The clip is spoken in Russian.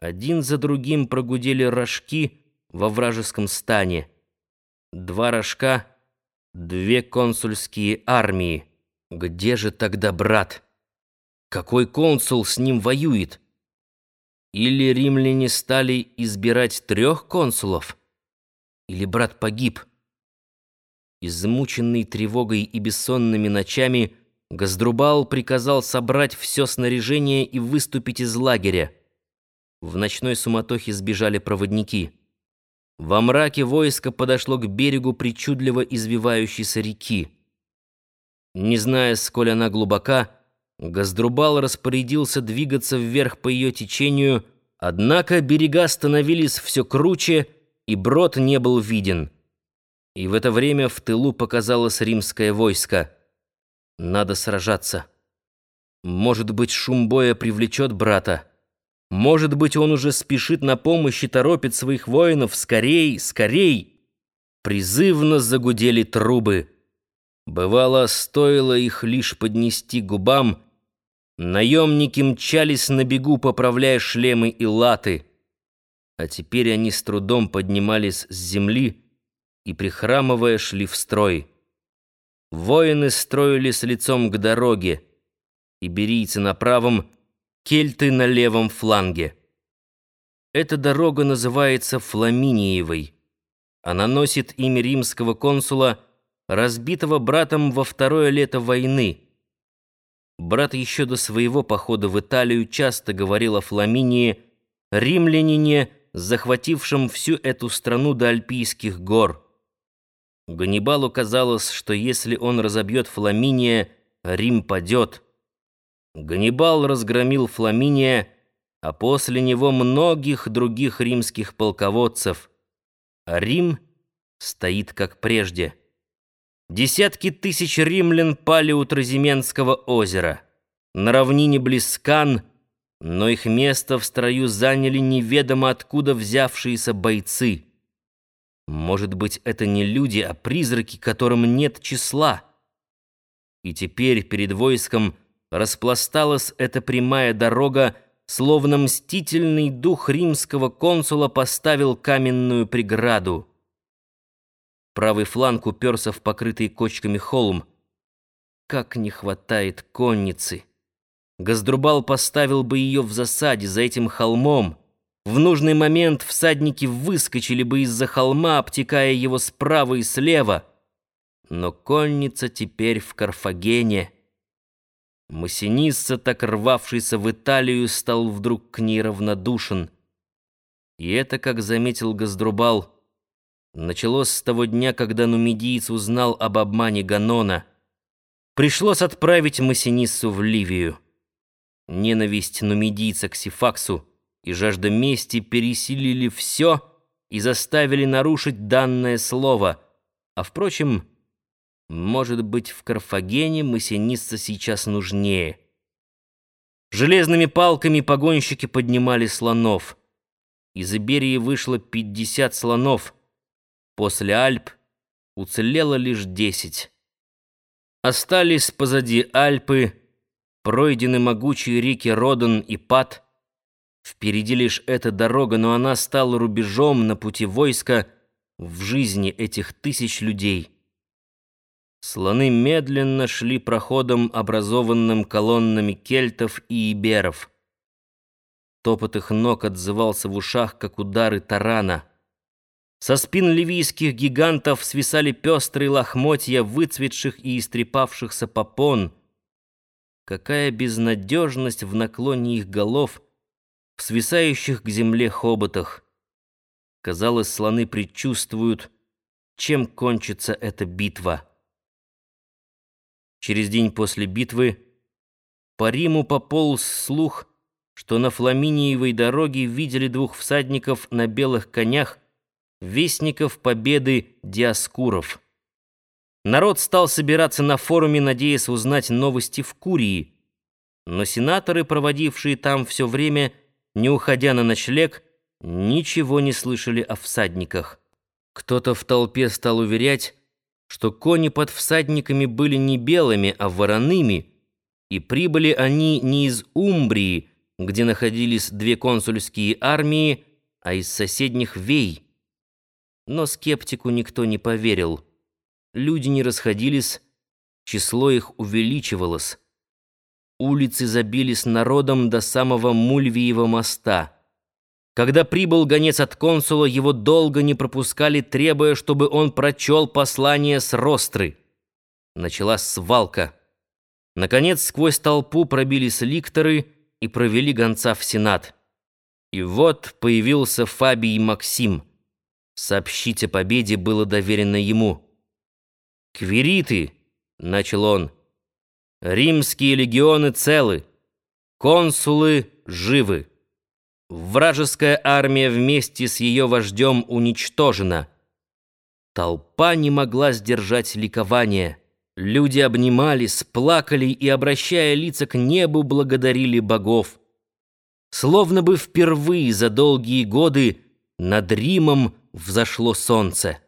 Один за другим прогудели рожки во вражеском стане. Два рожка, две консульские армии. Где же тогда брат? Какой консул с ним воюет? Или римляне стали избирать трех консулов? Или брат погиб? Измученный тревогой и бессонными ночами, Газдрубал приказал собрать все снаряжение и выступить из лагеря. В ночной суматохе сбежали проводники. Во мраке войско подошло к берегу причудливо извивающейся реки. Не зная, сколь она глубока, Газдрубал распорядился двигаться вверх по ее течению, однако берега становились все круче, и брод не был виден. И в это время в тылу показалось римское войско. Надо сражаться. Может быть, шум боя привлечет брата. Может быть, он уже спешит на помощь и торопит своих воинов. Скорей, скорей! Призывно загудели трубы. Бывало, стоило их лишь поднести губам, наемники мчались на бегу, поправляя шлемы и латы. А теперь они с трудом поднимались с земли и, прихрамывая, шли в строй. Воины строились лицом к дороге, иберийцы на правом, кельты на левом фланге. Эта дорога называется Фламиниевой. Она носит имя римского консула, разбитого братом во второе лето войны. Брат еще до своего похода в Италию часто говорил о Фламинии, римлянине, захватившем всю эту страну до Альпийских гор. Ганнибалу казалось, что если он разобьет Фламиния, Рим падет. Ганнибал разгромил Фламиния, а после него многих других римских полководцев. А Рим стоит как прежде. Десятки тысяч римлян пали у Тразименского озера. На равнине Блискан, но их место в строю заняли неведомо откуда взявшиеся бойцы. Может быть, это не люди, а призраки, которым нет числа. И теперь перед войском распласталась эта прямая дорога, словно мстительный дух римского консула поставил каменную преграду. Правый фланг уперся в покрытый кочками холм. Как не хватает конницы! Газдрубал поставил бы ее в засаде за этим холмом. В нужный момент всадники выскочили бы из-за холма, обтекая его справа и слева. Но конница теперь в Карфагене — Массинисса, так рвавшийся в Италию, стал вдруг к ней равнодушен. И это, как заметил Газдрубал, началось с того дня, когда нумидиец узнал об обмане Ганона. Пришлось отправить Массиниссу в Ливию. Ненависть нумидийца к Сифаксу и жажда мести пересилили все и заставили нарушить данное слово. А, впрочем, может быть, в Карфагене массинисца сейчас нужнее. Железными палками погонщики поднимали слонов. Из Иберии вышло 50 слонов. После Альп уцелело лишь 10. Остались позади Альпы, пройдены могучие реки Родан и Пат. Впереди лишь эта дорога, но она стала рубежом на пути войска в жизни этих тысяч людей. Слоны медленно шли проходом, образованным колоннами кельтов и иберов. Топот их ног отзывался в ушах, как удары тарана. Со спин ливийских гигантов свисали пестрые лохмотья выцветших и истрепавшихся попон. Какая безнадежность в наклоне их голов, в свисающих к земле хоботах. Казалось, слоны предчувствуют, чем кончится эта битва. Через день после битвы по Риму пополз слух, что на Фламиниевой дороге видели двух всадников на белых конях, вестников победы Диаскуров. Народ стал собираться на форуме, надеясь узнать новости в Курии, но сенаторы, проводившие там все время, не уходя на ночлег, ничего не слышали о всадниках. Кто-то в толпе стал уверять, что кони под всадниками были не белыми, а вороными, и прибыли они не из Умбрии, где находились две консульские армии, а из соседних — Вей. Но скептику никто не поверил. Люди не расходились, число их увеличивалось. Улицы забились народом до самого Мульвиева моста. Когда прибыл гонец от консула, его долго не пропускали, требуя, чтобы он прочел послание с ростры. Началась свалка. Наконец, сквозь толпу пробились ликторы и провели гонца в Сенат. И вот появился Фабий Максим. Сообщить о победе было доверено ему. «Квириты!» — начал он. «Римские легионы целы, консулы живы. Вражеская армия вместе с ее вождем уничтожена». Толпа не могла сдержать ликование. Люди обнимались, плакали и, обращая лица к небу, благодарили богов. Словно бы впервые за долгие годы над Римом взошло солнце.